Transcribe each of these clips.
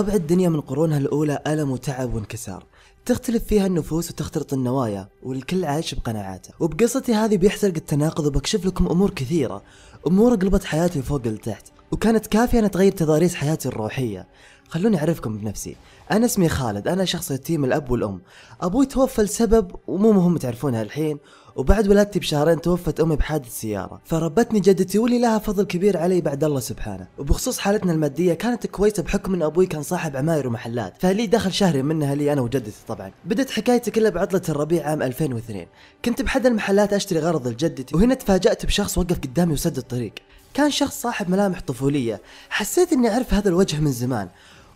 طبع الدنيا من قرونها الأولى ألم وتعب وانكسار. تختلف فيها النفوس وتختلط النوايا والكل عايش بقناعاته. وبقصتي هذه بيحترق التناقض وبكشف لكم أمور كثيرة. أمور قلبت حياتي فوق لتحت وكانت كافية أن تغير تضاريس حياتي الروحية. خلوني أعرفكم بنفسي. أنا اسمي خالد أنا شخص يتيم الأب والأم. أبوي توفى لسبب ومو مهم تعرفونها الحين وبعد ولادتي بشهرين توفت أمي بحادث سيارة. فربتني جدتي واللي لها فضل كبير علي بعد الله سبحانه. وبخصوص حالتنا المادية كانت كويسة بحكم إن أبوي كان صاحب عماير ومحلات. فلي دخل شهري منها لي أنا وجدتي طبعا. بدت حكايتي كلها بعطلة الربيع عام 2002 كنت بحد المحلات أشتري غرض لجدتي وهنا تفاجأت بشخص وقف قدامي وسد الطريق. كان شخص صاحب ملامح طفولية. حسيت إني أعرف هذا الوجه من زمان.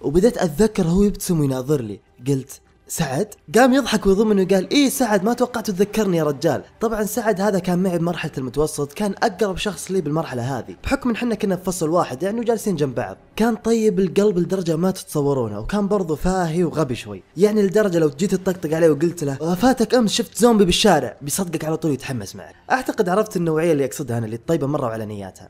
وبدأت أتذكر هو يبتسم ويناظر لي. قلت سعد؟ قام يضحك ويضمني وقال إيه سعد ما توقعت تذكرني يا رجال. طبعا سعد هذا كان معي بمرحلة المتوسط كان أقرب شخص لي بالمرحلة هذه. بحكم إن إحنا كنا في فصل واحد يعني وجالسين جنب بعض. كان طيب القلب لدرجة ما تتصورونها وكان برضه فاهي وغبي شوي. يعني لدرجة لو جيت تطقطق عليه وقلت له فاتك أمس شفت زومبي بالشارع بيصدقك على طول يتحمس معك. أعتقد عرفت النوعية اللي اقصدها أنا اللي طيبة مرة وعلى نياتها.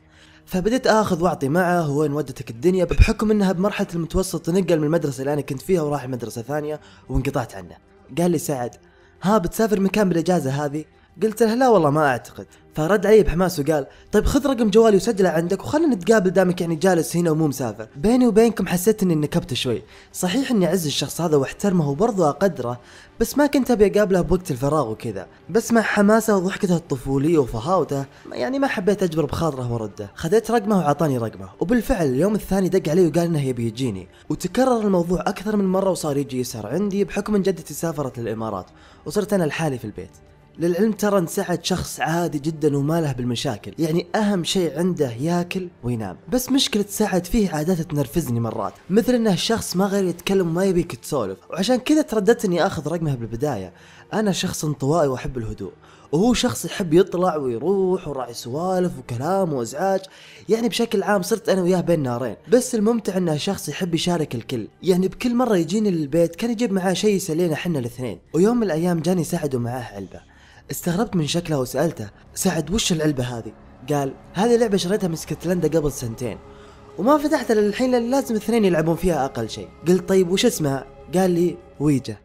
فبديت آخذ واعطي معه وين ودتك الدنيا بحكم إنها بمرحلة المتوسط تنقل من المدرسة اللي أنا كنت فيها وراح مدرسة ثانية وانقطعت عنه. قال لي سعد ها بتسافر مكان بالإجازة هذه؟ قلت له لا والله ما أعتقد. فرد علي بحماس وقال طيب خذ رقم جوالي وسجله عندك وخلنا نتقابل دامك يعني جالس هنا ومو مسافر. بيني وبينكم حسيت إني نكبت شوي. صحيح إني أعز الشخص هذا واحترمه وبرضه أقدره بس ما كنت أبي أقابله بوقت الفراغ وكذا. بس مع حماسه وضحكته الطفولية وفهاوته يعني ما حبيت أجبر بخاطره وارده خذيت رقمه وعطاني رقمه. وبالفعل اليوم الثاني دق علي وقال إنه يبي يجيني. وتكرر الموضوع أكثر من مرة وصار يجي يسهر عندي بحكم إن جدتي سافرت للإمارات وصرت أنا لحالي في البيت. للعلم ترى ان سعد شخص عادي جدا وما له بالمشاكل. يعني أهم شيء عنده ياكل وينام. بس مشكلة سعد فيه عادات تنرفزني مرات. مثل إنه شخص ما غير يتكلم وما يبيك تسولف. وعشان كذا ترددت اني أخذ رقمه بالبداية. أنا شخص انطوائي وأحب الهدوء. وهو شخص يحب يطلع ويروح وراعي سوالف وكلام وأزعاج. يعني بشكل عام صرت أنا وياه بين نارين. بس الممتع إنه شخص يحب يشارك الكل. يعني بكل مرة يجيني للبيت كان يجيب معاه شيء يسلينا حنا الاثنين. ويوم من الأيام جاني سعد ومعاه علبة. استغربت من شكلها وسألته سعد وش العلبة هذه؟ قال هذه لعبة شريتها من اسكتلندا قبل سنتين وما فتحتها للحين لأن لازم اثنين يلعبون فيها أقل شيء قلت طيب وش اسمها؟ قال لي ويجا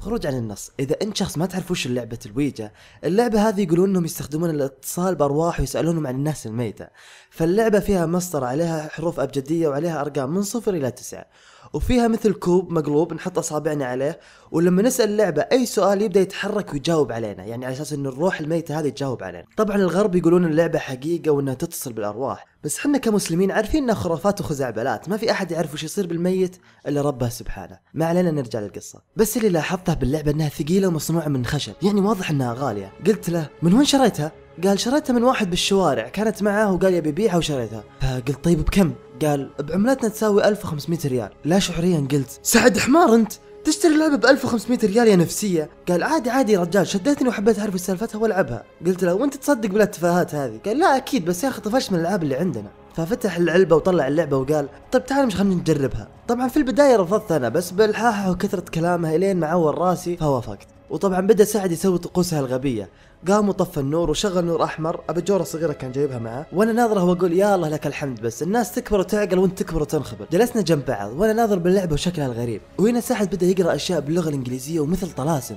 خروج عن النص إذا أنت شخص ما تعرف وش لعبة الويجا اللعبة هذه يقولون إنهم يستخدمون الاتصال بأرواح ويسألونهم عن الناس الميتة فاللعبة فيها مسطرة عليها حروف أبجدية وعليها أرقام من صفر إلى تسعة وفيها مثل كوب مقلوب نحط اصابعنا عليه ولما نسأل اللعبة أي سؤال يبدأ يتحرك ويجاوب علينا يعني على أساس إن الروح الميتة هذه تجاوب علينا. طبعا الغرب يقولون اللعبة حقيقة وإنها تتصل بالأرواح بس حنا كمسلمين عارفين إنها خرافات وخزعبلات ما في أحد يعرف وش يصير بالميت إلا ربه سبحانه. ما علينا نرجع للقصة. بس اللي لاحظته باللعبة إنها ثقيلة ومصنوعة من خشب يعني واضح إنها غالية. قلت له من وين شريتها؟ قال شريتها من واحد بالشوارع كانت معاه وقال يبي يبيعها وشريتها. فقلت طيب بكم؟ قال بعملتنا تساوي 1500 ريال. لا شعوريا قلت سعد حمار أنت؟ تشتري اللعبة ب 1500 ريال يا نفسية. قال عادي عادي يا رجال شديتني وحبيت أعرف سالفتها والعبها قلت له وأنت تصدق بالاتفاهات هذه؟ قال لا أكيد بس يا أخي طفشت من الألعاب اللي عندنا. ففتح العلبة وطلع اللعبة وقال طيب تعال مش خلينا نجربها. طبعا في البداية رفضت أنا بس بالحاحة وكثرة كلامها إلين ما عور راسي فوافقت. وطبعا بدأ سعد يسوي طقوسها الغبية. قام وطفى النور وشغل نور أحمر. ابجوره صغيره كان جايبها معه. وأنا ناظره واقول يا الله لك الحمد بس. الناس تكبر وتعقل وانت تكبر وتنخبر. جلسنا جنب بعض. وأنا ناظر باللعبة وشكلها الغريب. وهنا سعد بدأ يقرأ أشياء باللغة الإنجليزية ومثل طلاسم.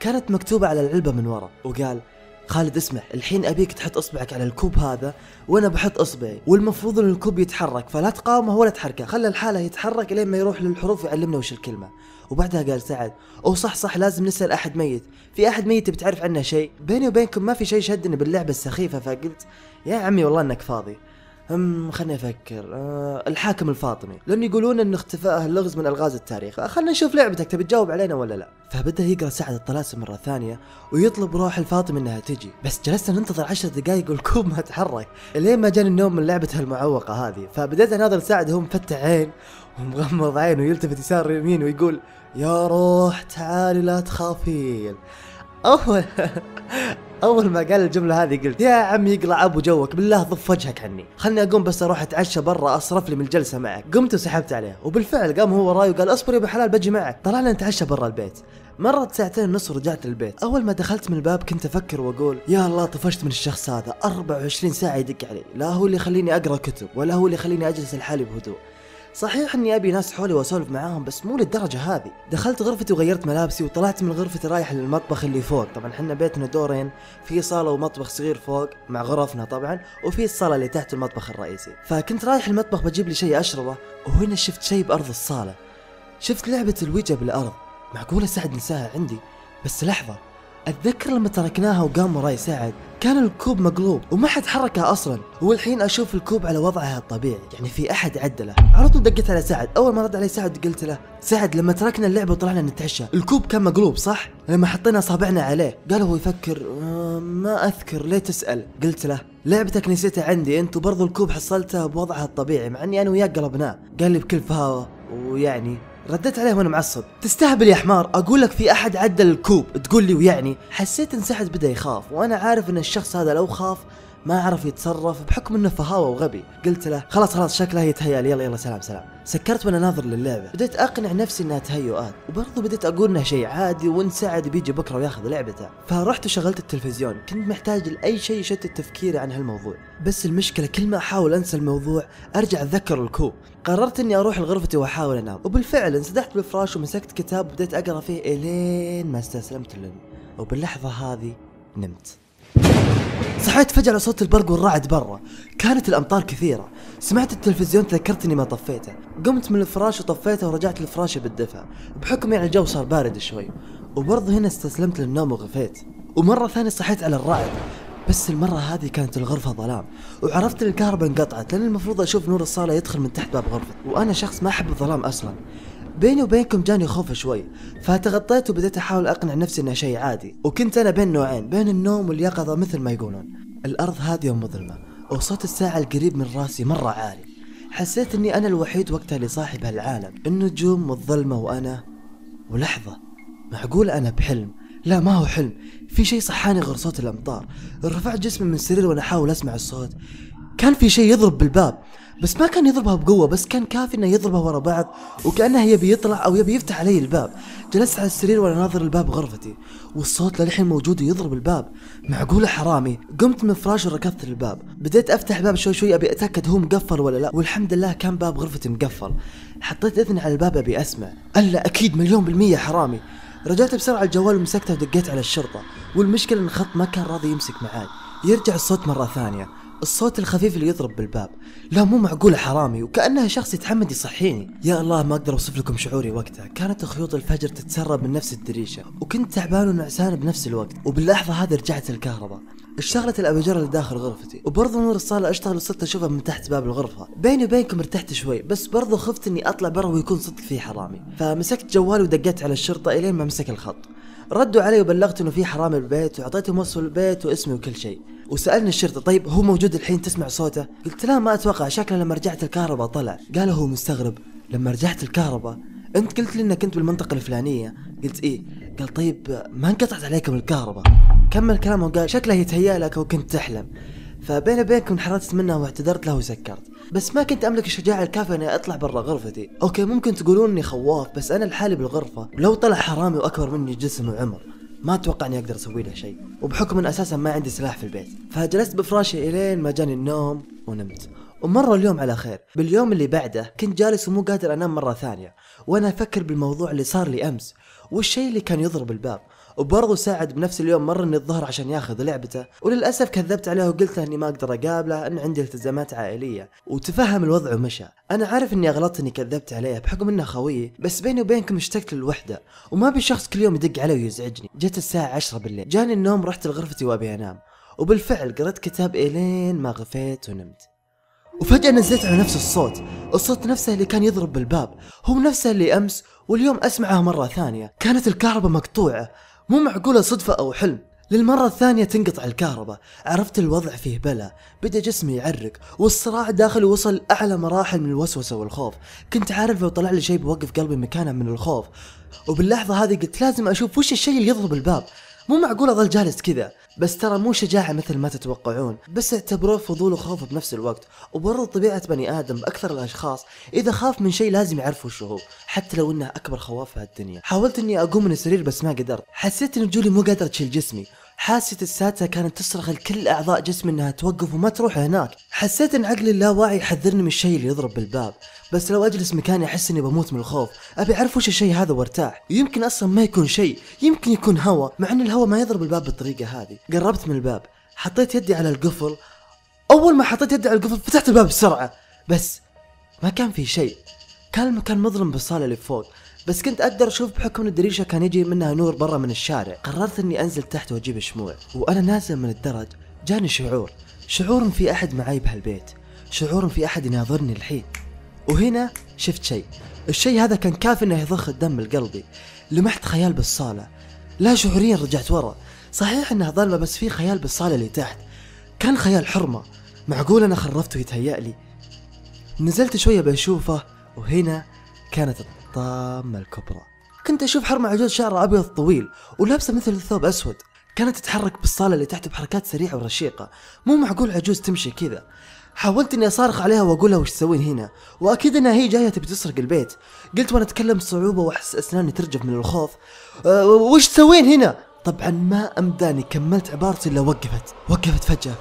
كانت مكتوبة على العلبة من ورا. وقال خالد اسمع الحين أبيك تحط إصبعك على الكوب هذا وأنا بحط إصبعي. والمفروض إن الكوب يتحرك فلا تقاومه ولا تحركه. خلى الحالة يتحرك لين ما يروح للحروف ويعلمنا وش الكلمة. وبعدها قال سعد أو صح صح لازم نسأل أحد ميت. في أحد ميت بتعرف عنه شيء؟ بيني وبينكم ما في شيء شدني باللعبة السخيفة فقلت يا عمي والله إنك فاضي. هم خلني أفكر. آه الحاكم الفاطمي. لأن يقولون إن اختفائه اللغز من ألغاز التاريخ. خلنا نشوف لعبتك تبي تجاوب علينا ولا لا؟ فبدأ يقرأ سعد الطلاسم مرة ثانية ويطلب روح الفاطمي إنها تجي. بس جلسنا ننتظر عشر دقائق والكوب ما تحرك. لين ما جاني النوم من لعبته المعوقة هذه. فبديت أناظر سعد وهو مفتح عين ومغمض عين ويلتفت يسار يمين ويقول يا روح تعالي لا تخافين. اول أول ما قال الجملة هذه قلت يا عم يقلع أبو جوك بالله ضف وجهك عني. خلني أقوم بس أروح أتعشى برا أصرف لي من الجلسة معك. قمت وسحبت عليه وبالفعل قام هو وراي وقال اصبر يا أبو حلال بجي معك. طلعنا نتعشى برا البيت. مرت ساعتين ونص ورجعت للبيت. أول ما دخلت من الباب كنت أفكر وأقول يا الله طفشت من الشخص هذا 24 ساعة يدق علي. لا هو اللي يخليني أقرأ كتب ولا هو اللي يخليني أجلس لحالي بهدوء. صحيح إني أبي ناس حولي وأسولف معاهم بس مو للدرجة هذه. دخلت غرفتي وغيرت ملابسي وطلعت من غرفتي رايح للمطبخ اللي فوق. طبعا حنا بيتنا دورين في صالة ومطبخ صغير فوق مع غرفنا طبعا وفي الصالة اللي تحت المطبخ الرئيسي. فكنت رايح المطبخ بجيب لي شيء أشربه وهنا شفت شيء بأرض الصالة. شفت لعبة الويجا بالأرض. معقولة سعد نساها عندي؟ بس لحظة. أتذكر لما تركناها وقام وراي سعد كان الكوب مقلوب وما حد حركه أصلا. والحين أشوف الكوب على وضعها الطبيعي يعني في أحد عدله على طول دقيت على سعد. أول ما رد علي سعد قلت له سعد لما تركنا اللعبة وطلعنا نتعشى. الكوب كان مقلوب صح؟ لما حطينا اصابعنا عليه قال هو يفكر آه ما أذكر ليه تسأل؟ قلت له لعبتك نسيتها عندي أنت وبرضو الكوب حصلتها بوضعها الطبيعي مع إني أنا وياك قلبناه. قال لي بكل فهاوة ويعني رديت عليه وأنا معصب. تستهبل يا حمار. أقول لك في أحد عدل الكوب. تقول لي ويعني حسيت إن سعد بدأ يخاف وأنا عارف إن الشخص هذا لو خاف ما عرف يتصرف بحكم إنه فهاوة وغبي. قلت له خلاص خلاص شكلها هي تهيألي يلا يلا سلام سلام. سكرت وأنا ناظر للعبة. بديت أقنع نفسي إنها تهيؤات. وبرضه بديت أقول انه شيء عادي وان سعد بيجي بكرة وياخذ لعبته. فرحت وشغلت التلفزيون. كنت محتاج لأي شيء يشتت تفكيري عن هالموضوع. بس المشكلة كل ما أحاول أنسى الموضوع أرجع أتذكر الكوب. قررت إني أروح لغرفتي وأحاول أنام. وبالفعل انسدحت بالفراش ومسكت كتاب وبديت أقرأ فيه إلين ما استسلمت للنوم وباللحظة هذه نمت. صحيت فجأة على صوت البرق والرعد برا. كانت الأمطار كثيرة. سمعت التلفزيون تذكرت إني ما طفيته. قمت من الفراش وطفيته ورجعت لفراشي بالدفع بحكم يعني الجو صار بارد شوي. وبرضه هنا استسلمت للنوم وغفيت. ومرة ثانية صحيت على الرعد. بس المرة هذه كانت الغرفة ظلام. وعرفت إن الكهرباء انقطعت لأن المفروض أشوف نور الصالة يدخل من تحت باب غرفتي وأنا شخص ما أحب الظلام أصلا. بيني وبينكم جاني خوف شوي فتغطيت وبديت أحاول أقنع نفسي إنه شيء عادي. وكنت أنا بين نوعين بين النوم واليقظة مثل ما يقولون. الأرض هادية ومظلمة وصوت الساعة القريب من راسي مرة عالي. حسيت إني أنا الوحيد وقتها اللي صاحب هالعالم النجوم والظلمة وأنا ولحظة معقول أنا بحلم؟ لا ما هو حلم. في شيء صحاني غير صوت الأمطار. رفعت جسمي من السرير وأنا أحاول أسمع الصوت. كان في شيء يضرب بالباب. بس ما كان يضربها بقوة بس كان كافي إنه يضربها ورا بعض وكأنه يبي يطلع أو يبي يفتح علي الباب. جلست على السرير وأنا ناظر الباب غرفتي والصوت للحين موجود يضرب الباب. معقولة حرامي؟ قمت من فراش وركضت للباب بديت أفتح الباب شوي شوي أبي أتأكد هو مقفل ولا لا. والحمد لله كان باب غرفتي مقفل. حطيت إذني على الباب أبي أسمع. ألا أكيد مليون بالمية حرامي. رجعت بسرعة الجوال ومسكته ودقيت على الشرطة. والمشكلة إن الخط ما كان راضي يمسك معاي. يرجع الصوت مرة ثانية. الصوت الخفيف اللي يضرب بالباب. لا مو معقولة حرامي وكأنها شخص يتحمد يصحيني. يا الله ما أقدر أوصف لكم شعوري وقتها. كانت خيوط الفجر تتسرب من نفس الدريشة وكنت تعبان ونعسان بنفس الوقت. وباللحظة هذه رجعت الكهرباء. اشتغلت الأباجورة اللي داخل غرفتي وبرضه نور الصالة أشتغل وصرت أشوفها من تحت باب الغرفة. بيني وبينكم ارتحت شوي بس برضه خفت إني أطلع برا ويكون صدق في حرامي. فمسكت جوالي ودقيت على الشرطة إلين ما مسك الخط. ردوا علي وبلغت إنه في حرامي بالبيت وأعطيتهم وصف البيت واسمي وكل شيء. وسألني الشرطة طيب هو موجود الحين تسمع صوته؟ قلت لا ما أتوقع شكله لما رجعت الكهرباء طلع. قال هو مستغرب لما رجعت الكهرباء؟ أنت قلت لي إنك كنت بالمنطقة الفلانية. قلت إيه؟ قال طيب ما انقطعت عليكم الكهرباء. كمل كلامه وقال شكله يتهيأ لك وكنت تحلم. فبيني وبينكم انحرجت منه واعتذرت له وسكرت. بس ما كنت أملك الشجاعه الكافيه إني أطلع برا غرفتي. أوكي ممكن تقولون إني خواف بس أنا لحالي بالغرفة. لو طلع حرامي وأكبر مني جسم وعمر. ما أتوقع إني أقدر أسوي له شيء وبحكم إن أساسا ما عندي سلاح في البيت. فجلست بفراشي إلين ما جاني النوم ونمت. ومر اليوم على خير باليوم اللي بعده كنت جالس ومو قادر أنام مرة ثانية وأنا أفكر بالموضوع اللي صار لي أمس والشيء اللي كان يضرب الباب. وبرضه ساعد بنفس اليوم مرني الظهر عشان ياخذ لعبته. وللأسف كذبت عليه وقلت له إني ما أقدر أقابله ان عندي التزامات عائلية. وتفهم الوضع ومشى. أنا عارف إني أغلطت إني كذبت عليه بحكم إنه خويي بس بيني وبينكم اشتقت للوحدة. وما ابي شخص كل يوم يدق علي ويزعجني. جت الساعة 10 بالليل. جاني النوم رحت لغرفتي وأبي أنام. وبالفعل قرأت كتاب الين ما غفيت ونمت. وفجأة نزلت على نفس الصوت. الصوت نفسه اللي كان يضرب بالباب. هو نفسه اللي أمس واليوم أسمعه مرة ثانية. كانت الكهرباء مقطوعة. مو معقولة صدفة أو حلم. للمرة الثانية تنقطع الكهرباء. عرفت الوضع فيه بلا. بدأ جسمي يعرق والصراع داخلي وصل أعلى مراحل من الوسوسة والخوف. كنت عارف لو طلع لي شيء بوقف قلبي مكانه من الخوف. وباللحظة هذه قلت لازم أشوف وش الشيء اللي يضرب الباب. مو معقول اظل جالس كذا. بس ترى مو شجاعة مثل ما تتوقعون بس اعتبروه فضول وخوف بنفس الوقت. وبرضه طبيعة بني آدم بأكثر الأشخاص إذا خاف من شيء لازم يعرف وش هو حتى لو إنه أكبر خواف في الدنيا. حاولت إني أقوم من السرير بس ما قدرت. حسيت إن رجولي مو قادرة تشيل جسمي. حاسة السادسة كانت تصرخ لكل أعضاء جسمي إنها توقف وما تروح هناك. حسيت إن عقلي اللاواعي يحذرني من الشيء اللي يضرب بالباب بس لو أجلس مكاني أحس إني بموت من الخوف. أبي أعرف وش الشيء هذا وارتاح. يمكن أصلا ما يكون شيء يمكن يكون هوا مع إن الهوا ما يضرب الباب بالطريقة هذه. قربت من الباب حطيت يدي على القفل. أول ما حطيت يدي على القفل فتحت الباب بسرعة بس ما كان في شيء. كان المكان مظلم بالصالة اللي فوق بس كنت أقدر أشوف بحكم إن الدريشة كان يجي منها نور برا من الشارع. قررت إني أنزل تحت وأجيب شموع. وأنا نازل من الدرج جاني شعور. شعور في أحد معي بهالبيت. شعور في أحد يناظرني الحين. وهنا شفت شيء. الشيء هذا كان كافي إنه يضخ الدم لقلبي لمحت خيال بالصالة. لا شعوريا رجعت ورا. صحيح إنها ظلمة بس في خيال بالصالة اللي تحت. كان خيال حرمة. معقول أنا خرفت ويتهيأ لي. نزلت شوية بشوفه وهنا كانت الطامة الكبرى. كنت أشوف حرمة عجوز شعرها أبيض طويل ولابسة مثل الثوب أسود. كانت تتحرك بالصالة اللي تحت بحركات سريعة ورشيقة. مو معقول عجوز تمشي كذا. حاولت إني أصارخ عليها واقول لها وش تسوين هنا. وأكيد إنها هي جاية تبي تسرق البيت. قلت وأنا أتكلم بصعوبة وأحس أسناني ترجف من الخوف. أه وش تسوين هنا؟ طبعا ما أمداني. كملت عبارتي إلا وقفت. وقفت فجأة.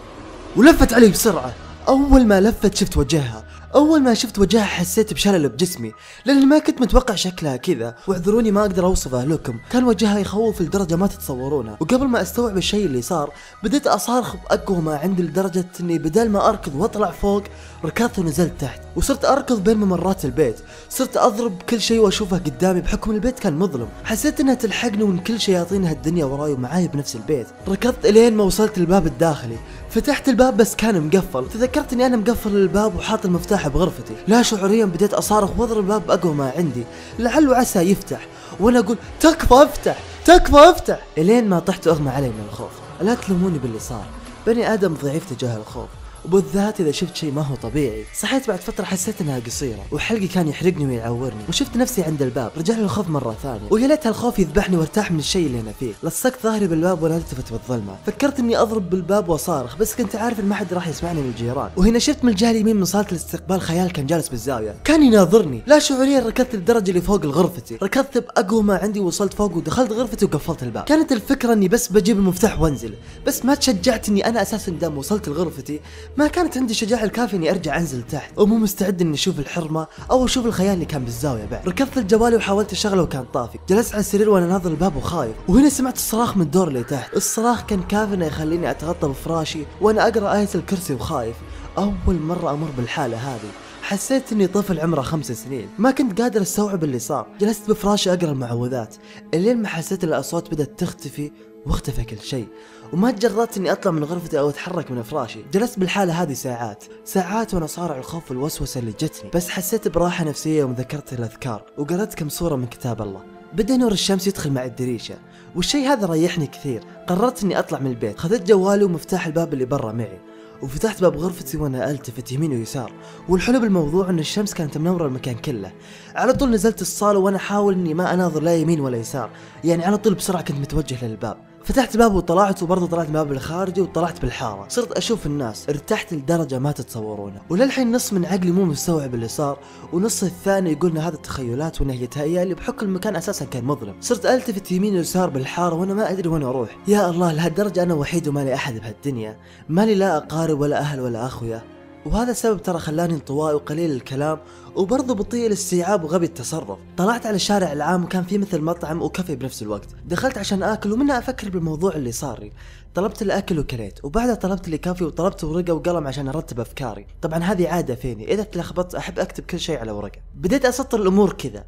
ولفت علي بسرعة. أول ما لفت شفت وجهها. أول ما شفت وجهها حسيت بشلل بجسمي لاني ما كنت متوقع شكلها كذا. واعذروني ما أقدر اوصفه لكم كان وجهها يخوف لدرجة ما تتصورونها وقبل ما أستوعب الشيء اللي صار بديت أصارخ باقوى ما عندي لدرجة إني بدل ما أركض وأطلع فوق ركضت ونزلت تحت. وصرت أركض بين ممرات البيت. صرت أضرب كل شيء وأشوفه قدامي بحكم البيت كان مظلم. حسيت إنها تلحقني وإن كل شياطين هالدنيا وراي ومعاي بنفس البيت. ركضت إلين ما وصلت الباب الداخلي. فتحت الباب بس كان مقفل. تذكرت إني أنا مقفل الباب وحاط المفتاح بغرفتي. لا شعوريا بديت أصارخ وأضرب الباب بأقوى ما عندي. لعل وعسى يفتح. وأنا أقول تكفى افتح تكفى افتح. إلين ما طحت وأغمى علي من الخوف. لا تلوموني باللي صار؟ بني آدم ضعيف تجاه الخوف. وبالذات إذا شفت شيء ما هو طبيعي. صحيت بعد فترة حسيت إنها قصيرة وحلقي كان يحرقني ويعورني وشفت نفسي عند الباب رجع لي الخوف مرة ثانية. ويا ليت هالخوف يذبحني وارتاح من الشيء اللي أنا فيه. لصقت ظهري بالباب وأنا التفت بالظلمة. فكرت إني أضرب بالباب واصارخ بس كنت عارف إن ما حد راح يسمعني من الجيران. وهنا شفت من الجهة اليمين من صالة الاستقبال خيال كان جالس بالزاوية. كان يناظرني. لا شعوريا ركضت للدرجه اللي فوق غرفتي ركضت بأقوى ما عندي وصلت فوق ودخلت غرفتي وقفلت الباب. كانت الفكرة إني بس بجيب المفتاح وأنزل. بس ما تشجعت اني أنا أساسا دام وصلت لغرفتي ما كانت عندي شجاعة الكافي إني أرجع أنزل تحت. ومو مستعد إني أشوف الحرمة أو أشوف الخيال اللي كان بالزاوية بعد. ركضت الجوالي وحاولت اشغله وكان طافي. جلست على السرير وأنا ناظر الباب وخايف. وهنا سمعت الصراخ من الدور اللي تحت. الصراخ كان كافي إنه يخليني أتغطى بفراشي وأنا أقرأ آية الكرسي وخايف. أول مرة أمر بالحالة هذه. حسيت إني طفل عمره خمس سنين. ما كنت قادر أستوعب اللي صار. جلست بفراشي أقرأ المعوذات. اللين ما حسيت الأصوات بدأت تختفي واختفى كل شيء. وما تجرأت إني أطلع من غرفتي أو أتحرك من فراشي جلست بالحالة هذه ساعات. ساعات وأنا صارع الخوف والوسوسة اللي جتني. بس حسيت براحة نفسية يوم ذكرت الأذكار وقرأت كم سورة من كتاب الله. بدأ نور الشمس يدخل مع الدريشة. والشيء هذا ريحني كثير. قررت إني أطلع من البيت. خذيت جوالي ومفتاح الباب اللي برا معي. وفتحت باب غرفتي وأنا ألتفت يمين ويسار. والحلو بالموضوع إن الشمس كانت منورة المكان كله. على طول نزلت الصالة وأنا أحاول إني ما أناظر لا يمين ولا يسار. يعني على طول بسرعة كنت متوجه للباب. فتحت الباب وطلعت وبرضه طلعت الباب الخارجي وطلعت بالحارة. صرت أشوف الناس ارتحت لدرجة ما تتصورونها وللحين نص من عقلي مو مستوعب اللي صار ونص الثاني يقول إن هذا تخيلات وإنه يتهيأ لي بحكم المكان أساسا كان مظلم. صرت ألتفت يمين ويسار بالحارة وأنا ما أدري وين أروح. يا الله لهالدرجة أنا وحيد وما لي أحد بهالدنيا. مالي لا أقارب ولا أهل ولا أخويا. وهذا السبب ترى خلاني انطوائي وقليل الكلام وبرضه بطيء الاستيعاب وغبي التصرف. طلعت على الشارع العام وكان في مثل مطعم وكافي بنفس الوقت. دخلت عشان آكل ومنها أفكر بالموضوع اللي صار لي. طلبت الأكل وكليت وبعدها طلبت لي coffee وطلبت ورقة وقلم عشان أرتب أفكاري. طبعا هذه عادة فيني. إذا تلخبطت أحب أكتب كل شيء على ورقة. بديت أسطر الأمور كذا.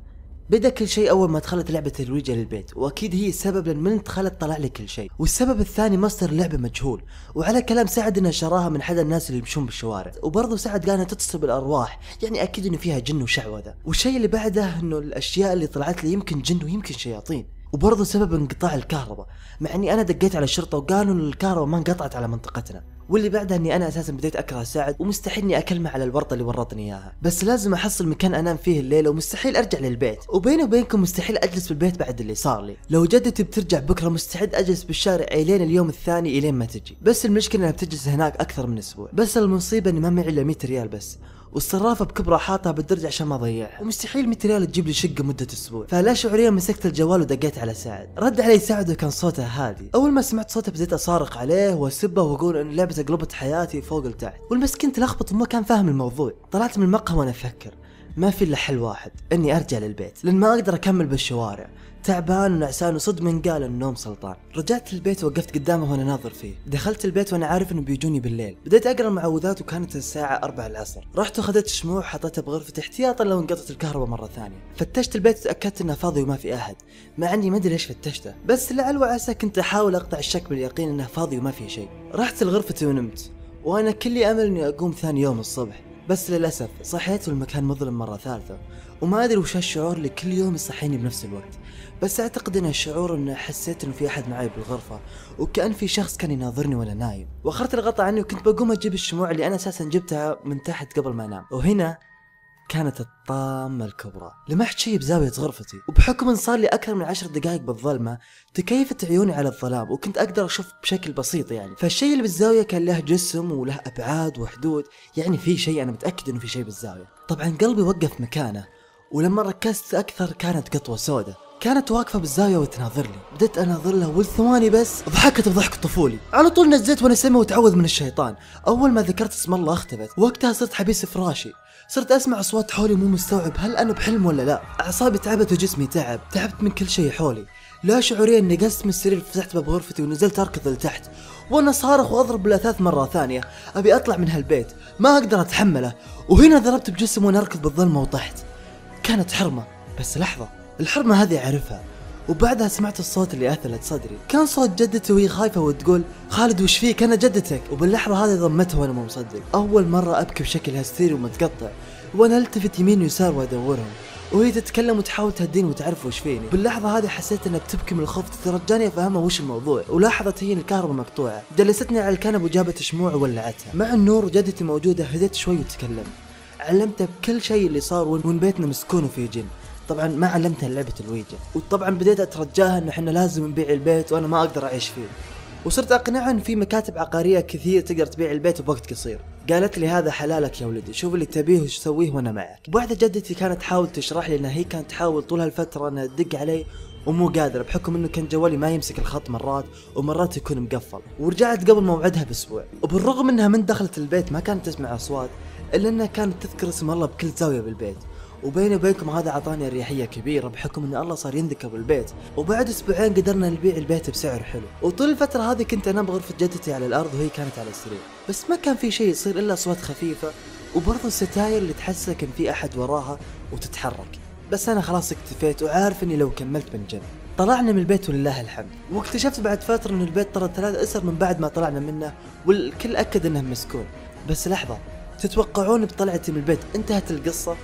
بدأ كل شيء أول ما دخلت لعبة الويجا للبيت وأكيد هي السبب لأن من دخلت طلع لي كل شيء. والسبب الثاني مصدر اللعبه مجهول وعلى كلام سعد انها شراها من حدا الناس اللي يمشون بالشوارع. وبرضه سعد قال إنها تتصل بالأرواح يعني أكيد إنه فيها جن وشعوذة. والشيء اللي بعده إنه الأشياء اللي طلعت لي يمكن جن ويمكن شياطين. وبرضه سبب انقطاع الكهرباء مع إني أنا دقيت على الشرطة وقالوا إن الكهرباء ما انقطعت على منطقتنا. واللي بعدها إني أنا أساسا بديت أكره سعد ومستحيل إني أكلمه على الورطة اللي ورطني إياها. بس لازم أحصل مكان أنام فيه الليلة ومستحيل أرجع للبيت. وبيني وبينكم مستحيل أجلس بالبيت بعد اللي صار لي. لو جدتي بترجع بكرة مستعد أجلس بالشارع إلين اليوم الثاني إلين ما تجي. بس المشكلة إنها بتجلس هناك أكثر من أسبوع. بس المصيبة إني ما معي إلا 100 ريال بس. والصرافة بكبره حاطها بالدرج عشان ما اضيعها ومستحيل 100 ريال تجيب لي شقة مدة أسبوع. فلا شعوريا مسكت الجوال ودقيت على سعد. رد علي سعد وكان صوته هادي. أول ما سمعت صوته بديت أصارخ عليه وأسبه وأقول إن لعبته قلبت حياتي فوق لتحت والمسكين تلخبط وما كان فاهم الموضوع. طلعت من المقهى وأنا أفكر ما في إلا حل واحد إني أرجع للبيت. لأن ما أقدر أكمل بالشوارع. تعبان ونعسان وصدق من قال النوم سلطان. رجعت البيت ووقفت قدامه وأنا ناظر فيه. دخلت البيت وأنا عارف إنه بيجوني بالليل. بديت أقرأ المعوذات وكانت الساعة 4 العصر. رحت وأخذت الشموع وحطيتها بغرفتي احتياطا لو انقطعت الكهرباء مرة ثانية. فتشت البيت وتأكدت إنه فاضي وما في أحد. مع إني ما أدري ليش فتشته. بس لعل وعسى كنت أحاول أقطع الشك باليقين إنه فاضي وما في شيء. رحت لغرفتي ونمت. وأنا كلي أمل إني أقوم ثاني يوم الصبح. بس للأسف صحيت والمكان مظلم مرة ثالثة. وما أدري وش هالشعور اللي كل يوم يصحيني بنفس الوقت. بس أعتقد انه الشعور انه حسيت إنه في أحد معي بالغرفة وكأن في شخص كان يناظرني وأنا نايم. وأخرت الغطاء عني وكنت بقوم أجيب الشموع اللي أنا أساسا جبتها من تحت قبل ما أنام. وهنا كانت الطامة الكبرى. لمحت شيء بزاوية غرفتي وبحكم إن صار لي أكثر من عشر دقائق بالظلمة تكيفت عيوني على الظلام وكنت أقدر أشوف بشكل بسيط يعني. فالشيء اللي بالزاوية كان له جسم وله أبعاد وحدود يعني في شيء أنا متأكد إنه في شيء بالزاوية. طبعا قلبي وقف مكانه ولما ركزت أكثر كانت قطوة سوداء. كانت واقفة بالزاوية وتناظر لي بديت اناظر لها والثواني بس ضحكت بضحك طفولي. على طول نزلت وأنا سمي وتعوذ من الشيطان. أول ما ذكرت اسم الله أختفت. وقتها صرت حبيس فراشي صرت أسمع أصوات حولي مو مستوعب هل أنا بحلم ولا لا. أعصابي تعبت وجسمي تعب. تعبت من كل شيء حولي. لا شعوريا نقزت من السرير فتحت باب غرفتي ونزلت أركض لتحت. وأنا صارخ وأضرب بالاثاث مره ثانية. أبي أطلع من هالبيت. ما أقدر أتحمله. وهنا ضربت بجسم وأنا أركض بالظلمة وطحت. كانت حرمة. بس لحظة الحرمة هذه أعرفها. وبعدها سمعت الصوت اللي اثلت صدري. كان صوت جدتي وهي خايفة وتقول خالد وش فيك؟ أنا جدتك. وباللحظة هذه ضمتها وأنا مو مصدق. أول مرة أبكي بشكل هستيري ومتقطع. وأنا ألتفت يمين ويسار وأدورهم. وهي تتكلم وتحاول تهديني وتعرف وش فيني. باللحظة هذه حسيت إنها بتبكي من الخوف. تترجاني أفهمها وش الموضوع. ولاحظت هي الكهرباء مقطوعة. جلستني على الكنب وجابت شموع وولعتها. مع النور وجدتي موجودة هديت شوي وتكلم. علمتها بكل شيء اللي صار وان بيتنا مسكون وفيه جن. طبعا ما علمتها لعبة الويجا وطبعا بديت أترجاها إنه إحنا لازم نبيع البيت وأنا ما أقدر أعيش فيه. وصرت اقنعها إن في مكاتب عقارية كثير تقدر تبيع البيت بوقت قصير. قالت لي هذا حلالك يا ولدي. شوف اللي تبيه وش تسويه وأنا معك. بعد جدتي كانت تحاول تشرح لي إنها هي كانت تحاول طول هالفترة إنها تدق علي ومو قادرة بحكم إنه كان جوالي ما يمسك الخط مرات ومرات يكون مقفل. ورجعت قبل موعدها بأسبوع. وبالرغم إنها من دخلت البيت ما كانت تسمع أصوات الا انها كانت تذكر اسم الله بكل زاوية بالبيت. وبيني وبينكم هذا أعطاني أريحية كبيرة بحكم إن الله صار ينذكر بالبيت وبعد أسبوعين قدرنا نبيع البيت بسعر حلو. وطول الفترة هذه كنت أنام بغرفة جدتي على الأرض وهي كانت على السرير. بس ما كان في شيء يصير إلا أصوات خفيفة وبرضه الستاير اللي تحسسك ان في أحد وراها وتتحرك. بس أنا خلاص اكتفيت وعارف إني لو كملت بنجن طلعنا من البيت ولله الحمد. واكتشفت بعد فترة إن البيت طرد ثلاث أسر من بعد ما طلعنا منه والكل أكد إنه مسكون. بس لحظة تتوقعون بطلعتي من البيت انتهت القصة؟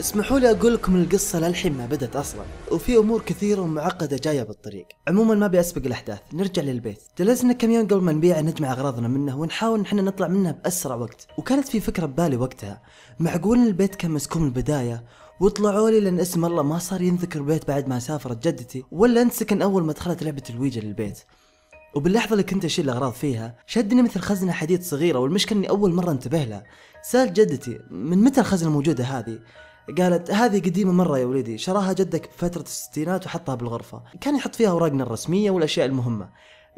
اسمحوا لي أقول لكم القصة للحين ما بدت أصلا. وفي أمور كثيرة ومعقدة جاية بالطريق. عموما ما بيسبق الأحداث. نرجع للبيت. جلسنا كم يوم قبل ما نبيع نجمع أغراضنا منه ونحاول نحن نطلع منه بأسرع وقت. وكانت في فكرة ببالي وقتها. معقول إن البيت كان مسكون من البداية؟ وطلعوا لي لأن اسم الله ما صار ينذكر البيت بعد ما سافرت جدتي. ولا انسكن أول ما دخلت لعبة الويجا للبيت. وباللحظة اللي كنت أشيل الأغراض فيها شدني مثل خزنة حديد صغيرة والمشكلة إني أول مرة انتبه لها. سألت جدتي من متى الخزنة الموجودة هذه؟ قالت هذه قديمة مرة يا ولدي شراها جدك بفترة الستينات وحطها بالغرفة. كان يحط فيها أوراقنا الرسمية والأشياء المهمة.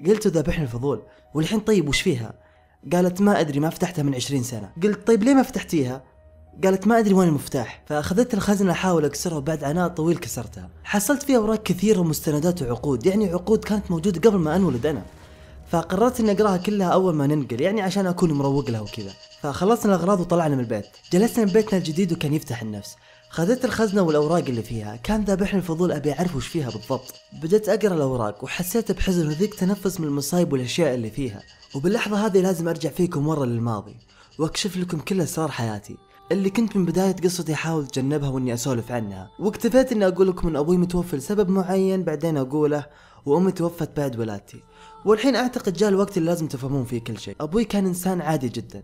قلت ذبحني الفضول. والحين طيب وش فيها؟ قالت ما أدري ما فتحتها من عشرين سنة. قلت طيب ليه ما فتحتيها؟ قالت ما أدري وين المفتاح فأخذت الخزنة أحاول أكسرها وبعد عناء طويل كسرتها. حصلت فيها أوراق كثيرة ومستندات وعقود يعني عقود كانت موجودة قبل ما أنولد أنا. فقررت إني أقراها كلها أول ما ننقل يعني عشان أكون مروق لها وكذا. فخلصنا الأغراض وطلعنا من البيت. جلسنا ببيتنا الجديد وكان يفتح النفس. خذت الخزنة والأوراق اللي فيها كان ذابحني الفضول أبي أعرف وش فيها بالضبط. بدأت أقرأ الأوراق وحسيت بحزن وذيك تنفس من المصايب والأشياء اللي فيها. وباللحظة هذه لازم أرجع فيكم مرة للماضي وأكشف لكم كل أسرار حياتي. اللي كنت من بداية قصتي أحاول أتجنبها وإني أسولف عنها. واكتفيت إني أقول لكم إن أبوي متوفى لسبب معين بعدين أقوله وأمي توفت بعد ولادتي. والحين أعتقد جاء الوقت اللي لازم تفهمون فيه كل شيء. أبوي كان إنسان عادي جدا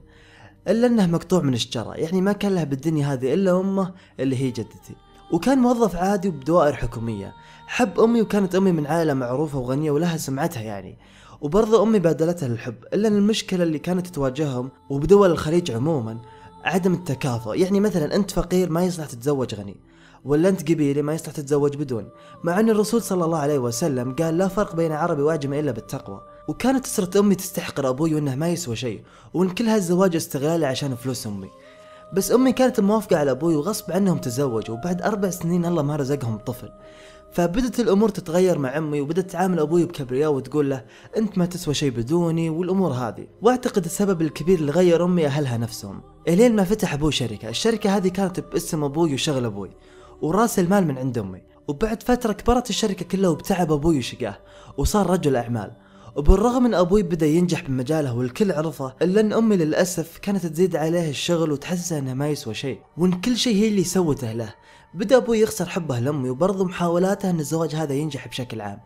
إلا أنه مقطوع من الشجرة يعني ما كان له بالدنيا هذه إلا أمه اللي هي جدتي. وكان موظف عادي وبدوائر حكومية. حب أمي وكانت أمي من عائلة معروفة وغنية ولها سمعتها يعني. وبرضه أمي بادلتها للحب إلا أن المشكلة اللي كانت تواجههم وبدول الخليج عموما عدم التكافؤ. يعني مثلا أنت فقير ما يصلح تتزوج غني ولا أنت قبيلي ما يصلح تتزوج بدون. مع أن الرسول صلى الله عليه وسلم قال لا فرق بين عربي وأعجمي إلا بالتقوى. وكانت أسرة أمي تستحقر أبوي وأنه ما يسوى شيء وأن كل هالزواج استغلالي عشان فلوس أمي. بس أمي كانت موافقة على أبوي وغصب عنهم تزوجوا وبعد أربع سنين الله ما رزقهم طفل. فبدت الأمور تتغير مع أمي وبدت تعامل أبوي بكبرياء وتقول له أنت ما تسوى شيء بدوني والأمور هذه. وأعتقد السبب الكبير اللي غير أمي أهلها نفسهم. إلين ما فتح أبوي شركة الشركة هذه كانت باسم أبوي وشغل أبوي وراس المال من عند أمي. وبعد فترة كبرت الشركة كلها وبتعب أبوي وشقاه وصار رجل أعمال. وبالرغم ان أبوي بدأ ينجح بمجاله والكل عرفه إلا أن أمي للأسف كانت تزيد عليه الشغل وتحسسه إنه ما يسوى شيء وإن كل شيء هي اللي سوته له بدأ أبوي يخسر حبه لأمي وبرضه محاولاته أن الزواج هذا ينجح بشكل عام.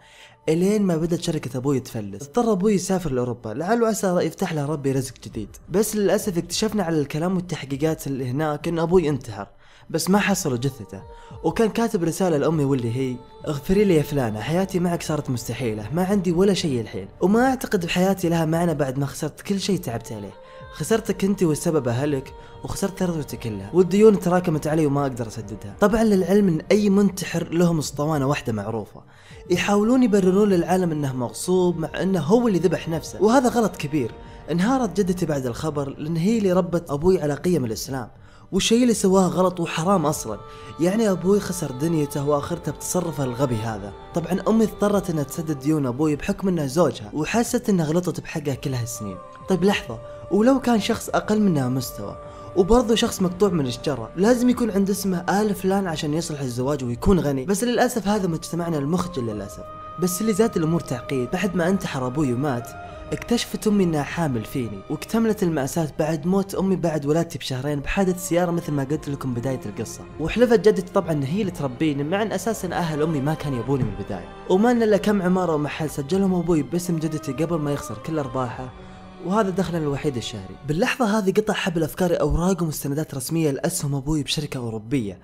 إلين ما بدت شركة أبوي تفلس اضطر أبوي يسافر لأوروبا لعل وعسى يفتح له ربي رزق جديد. بس للأسف اكتشفنا على الكلام والتحقيقات اللي هناك أن أبوي انتحر بس ما حصلوا جثته. وكان كاتب رسالة لأمي واللي هي اغفري لي يا فلانة حياتي معك صارت مستحيلة ما عندي ولا شيء الحين وما أعتقد بحياتي لها معنى بعد ما خسرت كل شيء تعبت عليه. خسرتك انت والسبب اهلك وخسرت ثروتي كلها. والديون تراكمت علي وما أقدر أسددها. طبعا للعلم إن أي منتحر لهم اسطوانه واحدة معروفة. يحاولون يبررون للعالم إنه مغصوب مع إنه هو اللي ذبح نفسه. وهذا غلط كبير. انهارت جدتي بعد الخبر لأن هي اللي ربت أبوي على قيم الإسلام. والشيء اللي سواه غلط وحرام أصلا. يعني أبوي خسر دنيته وآخرته بتصرفه الغبي هذا. طبعا أمي اضطرت إنها تسدد ديون أبوي بحكم انه زوجها وحست إنها غلطت بحقها كل هالسنين طيب لحظة. ولو كان شخص أقل منها مستوى وبرضه شخص مقطوع من الشجرة لازم يكون عند اسمه آل فلان عشان يصلح الزواج ويكون غني. بس للأسف هذا مجتمعنا المخجل للأسف. بس اللي زاد الأمور تعقيد. بعد ما انتحر أبوي ومات اكتشفت أمي إنها حامل فيني واكتملت المأساة بعد موت أمي بعد ولادتي بشهرين بحادث سيارة مثل ما قلت لكم بداية القصة. وحلفت جدتي طبعا إن هي اللي تربيني مع إن أساسا أهل أمي ما كانوا يبوني من البداية. وما ان إلا كم عمارة ومحل سجلهم أبوي باسم جدتي قبل ما يخسر كل أرباحه. وهذا دخلنا الوحيد الشهري. باللحظة هذه قطع حبل أفكاري أوراق ومستندات رسمية لأسهم أبوي بشركة أوروبية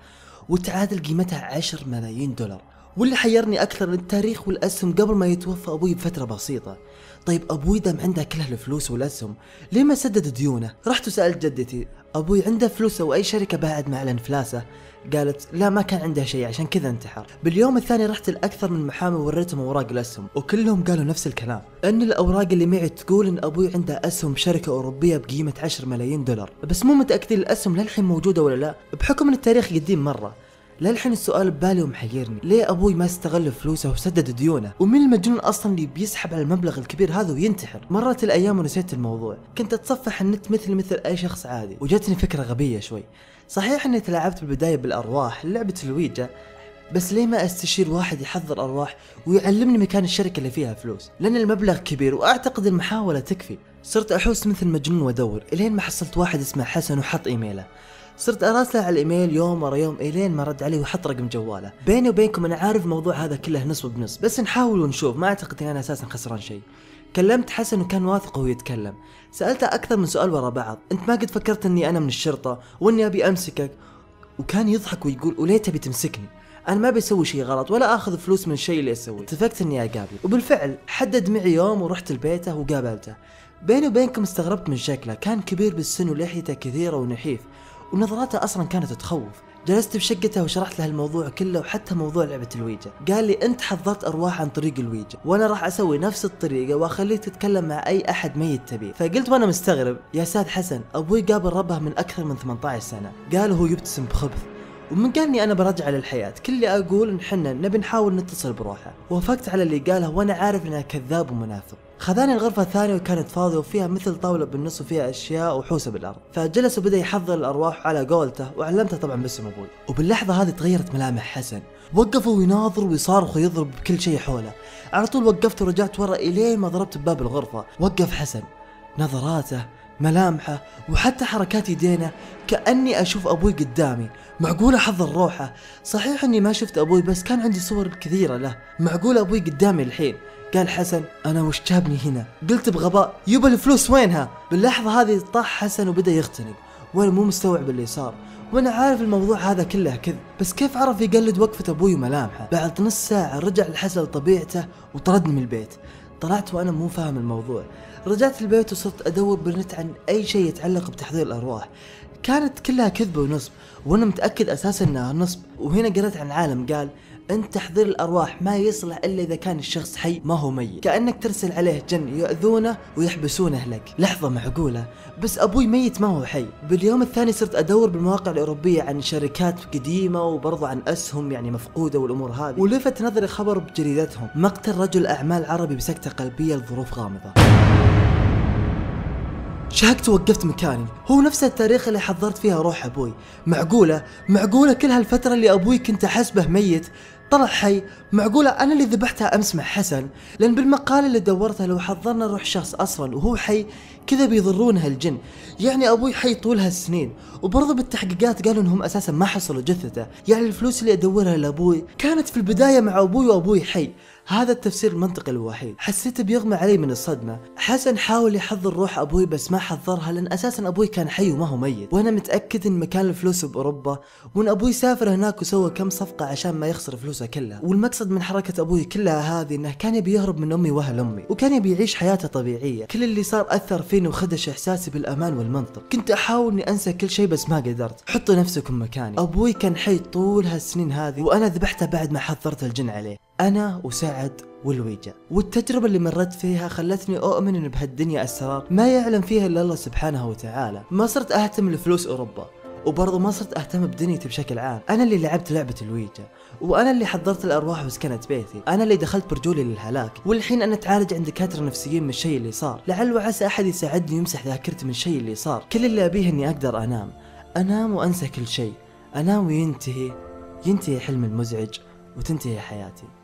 وتعادل قيمتها 10 ملايين دولار واللي حيرني أكثر من التاريخ والأسهم قبل ما يتوفى أبوي بفترة بسيطة. طيب أبوي دام عنده كل هالفلوس والأسهم ليه ما سدد ديونه؟ رحت وسألت جدتي أبوي عنده فلوس أو أي شركة بعد مع الانفلاسة قالت لا ما كان عنده شيء عشان كذا انتحر. باليوم الثاني رحت لأكثر من محامي ووريتهم أوراق الأسهم وكلهم قالوا نفس الكلام أن الأوراق اللي معي تقول أن أبوي عنده أسهم بشركة أوروبية بقيمة 10 ملايين دولار. بس مو متأكدين الأسهم للحين موجودة ولا لا بحكم أن التاريخ قديم مرة. للحين السؤال ببالي ومحيرني ليه أبوي ما استغل فلوسه وسدد ديونه؟ ومين المجنون أصلا اللي بيسحب على المبلغ الكبير هذا وينتحر؟ مرت الأيام ونسيت الموضوع. كنت أتصفح النت مثل مثل أي شخص عادي. وجتني فكرة غبية شوي. صحيح إني تلاعبت بالبداية بالأرواح لعبة الويجا بس ليه ما أستشير واحد يحضر أرواح ويعلمني مكان الشركة اللي فيها فلوس؟ لأن المبلغ كبير وأعتقد المحاولة تكفي. صرت أحوس مثل مجنون وأدور. إلين ما حصلت واحد اسمه حسن وحط إيميله. صرت أراسله على الإيميل يوم ورا يوم إلين ما رد علي وحط رقم جواله. بيني وبينكم أنا عارف الموضوع هذا كله نص بنص بس نحاول ونشوف. ما أعتقد إني أنا أساسا خسران شيء. كلمت حسن وكان واثق وهو يتكلم. سألته أكثر من سؤال ورا بعض. أنت ما قد فكرت أني أنا من الشرطة وأني أبي أمسكك؟ وكان يضحك ويقول وليه تبي تمسكني. أنا ما بسوي شيء غلط ولا آخذ فلوس من الشيء اللي أسويه. اتفقت إني أقابله. وبالفعل حدد معي يوم ورحت لبيته وقابلته. بيني وبينكم استغربت من شكله. كان كبير بالسن ولحيته كثيرة ونحيف. ونظراته أصلا كانت تخوف. جلست بشقته وشرحت له الموضوع كله وحتى موضوع لعبة الويجا. قال لي أنت حضرت أرواح عن طريق الويجا وأنا راح أسوي نفس الطريقة وأخليك تتكلم مع أي أحد ميت تبيه فقلت وأنا مستغرب يا ساد حسن أبوي قابل ربه من أكثر من 18 سنة. قال هو يبتسم بخبث. ومن قال اني أنا برجع للحياة. كل اللي أقول إن حنا نبي نحاول نتصل بروحه. وافقت على اللي قاله وأنا عارف إنه كذاب ومنافق. خذاني الغرفة الثانية وكانت فاضية وفيها مثل طاولة بالنص وفيها أشياء وحوسة بالأرض. فجلس وبدأ يحضر الأرواح على قولته وعلمته طبعا باسم أبوي. وباللحظة هذه تغيرت ملامح حسن. وقف ويناظر ويصارخ ويضرب بكل شيء حوله. على طول وقفت ورجعت ورا إلين ما ضربت بباب الغرفة. وقف حسن. نظراته ملامحه وحتى حركات يدينه كأني أشوف أبوي قدامي. معقول أحضر روحه؟ صحيح أني ما شفت أبوي بس كان عندي صور كثيرة له. معقول أبوي قدامي الحين؟ قال حسن أنا وش جابني هنا؟ قلت بغباء يبا الفلوس وينها؟ باللحظة هذه طاح حسن وبدأ يختنق. وأنا مو مستوعب اللي صار. وأنا عارف الموضوع هذا كله كذب بس كيف عرف يقلد وقفة أبوي وملامحه؟ بعد نص ساعة رجع الحسن لطبيعته وطردني من البيت. طلعت وأنا مو فاهم الموضوع. رجعت البيت وصرت أدور بالنت عن أي شيء يتعلق بتحضير الأرواح. كانت كلها كذب ونصب وأنا متأكد أساسا إنها نصب. وهنا قرأت عن عالم قال إن تحضير الأرواح ما يصلح إلا إذا كان الشخص حي ما هو ميت. كأنك ترسل عليه جن يؤذونه ويحبسونه لك. لحظة معقولة بس أبوي ميت ما هو حي. باليوم الثاني صرت أدور بالمواقع الأوروبية عن شركات قديمة وبرضو عن أسهم يعني مفقودة والأمور هذه. ولفت نظري خبر بجريدتهم. مقتل رجل أعمال عربي بسكتة قلبية لظروف غامضة. شهقت ووقفت مكاني. هو نفس التاريخ اللي حضرت فيها روح أبوي. معقولة؟ معقولة كل هالفترة اللي أبوي كنت احسبه ميت طلع حي معقولة أنا اللي ذبحتها أمس مع حسن لأن بالمقال اللي دورته لو حضرنا روح شخص أصلا وهو حي كذا بيضرونها الجن يعني أبوي حي طول هالسنين وبرضه بالتحقيقات قالوا إنهم أساسا ما حصلوا جثته. يعني الفلوس اللي أدورها لأبوي كانت في البداية مع أبوي وأبوي حي. هذا التفسير المنطقي الوحيد. حسيت بيغمى علي من الصدمة. حسن حاول يحضر روح أبوي بس ما حضرها لأن أساسا أبوي كان حي وما هو ميت. وأنا متأكد إن مكان الفلوس بأوروبا وإن أبوي سافر هناك وسوى كم صفقة عشان ما يخسر فلوسه كلها. والمقصد من حركة أبوي كلها هذه إنه كان يبي يهرب من أمي وأهل أمي وكان يبي يعيش حياته طبيعية. كل اللي صار أثر فيني وخدش إحساسي بالأمان والمنطق. كنت أحاول إني أنسى كل شيء بس ما قدرت. حطوا نفسكم مكاني. أبوي كان حي طول هالسنين هذه وأنا ذبحته بعد ما حضرت الجن عليه. أنا وسعد والويجا. والتجربة اللي مرت فيها خلتني أؤمن إن بهالدنيا أسرار ما يعلم فيها إلا الله سبحانه وتعالى. ما صرت أهتم لفلوس أوروبا وبرضه ما صرت أهتم بدنيتي بشكل عام. أنا اللي لعبت لعبة الويجا وأنا اللي حضرت الأرواح وسكنت بيتي. أنا اللي دخلت برجولي للهلاك والحين أنا أتعالج عند دكاتره نفسيين من الشيء اللي صار. لعل وعسى أحد يساعدني يمسح ذاكرتي من الشيء اللي صار. كل اللي أبيه إني أقدر أنام. أنام وأنسى كل شيء. أنام وينتهي ينتهي حلمي المزعج وتنتهي حياتي.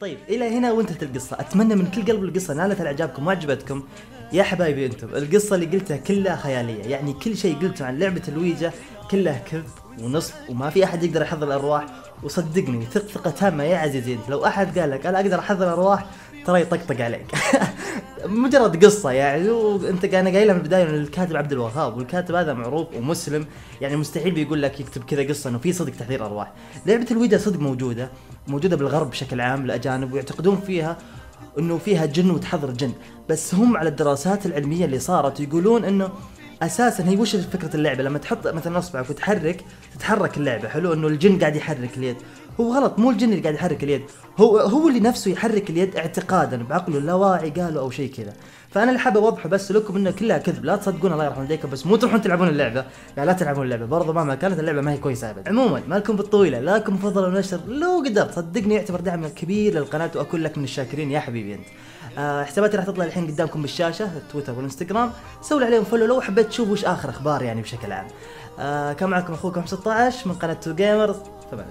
طيب إلى هنا وانتهت القصة. أتمنى من كل قلب القصة نالت اعجابكم وعجبتكم يا حبايبي أنتم القصة اللي قلتها كلها خيالية. يعني كل شيء قلته عن لعبة الويجا كلها كذب ونصب وما في أحد يقدر يحضر الأرواح. وصدقني ثق ثقة تامة يا عزيزي أنت. لو أحد قال لك أنا أقدر أحضر الأرواح ترى يطقطق عليك. مجرد قصة يعني وانت أنا قايلها من البداية إن الكاتب عبد الوهاب والكاتب هذا معروف ومسلم يعني مستحيل بيقول لك يكتب كذا قصة إنه في صدق تحضير أرواح. لعبة الويدا صدق موجودة موجودة بالغرب بشكل عام الاجانب ويعتقدون فيها إنه فيها جن وتحضر جن. بس هم على الدراسات العلمية اللي صارت يقولون إنه أساسا هي وش فكرة اللعبة؟ لما تحط مثلا أصبعك وتحرك تتحرك اللعبة حلو؟ إنه الجن قاعد يحرك اليد. هو غلط مو الجن اللي قاعد يحرك اليد. هو هو اللي نفسه يحرك اليد اعتقادا بعقله اللاواعي قالوا أو شيء كذا. فأنا اللي حابب أوضحه بس لكم إنه كلها كذب. لا تصدقون الله يرحم والديكم بس مو تروحون تلعبون اللعبة. لا لا تلعبون اللعبة. برضو مهما كانت اللعبة ما هي كويسة ابدا. عموما ما لكم بالطويلة لاكم فضل ونشر. لو قدرت صدقني يعتبر دعم كبير للقناة واكون لك من الشاكرين يا حبيبي أنت. آه حساباتي راح تطلع الحين قدامكم بالشاشة تويتر والإنستغرام. سووا عليهم follow لو حبيت تشوفوا وش آخر أخبار يعني بشكل عام. آه كان معكم أخوكم 16 من قناة Two Gamers تمام.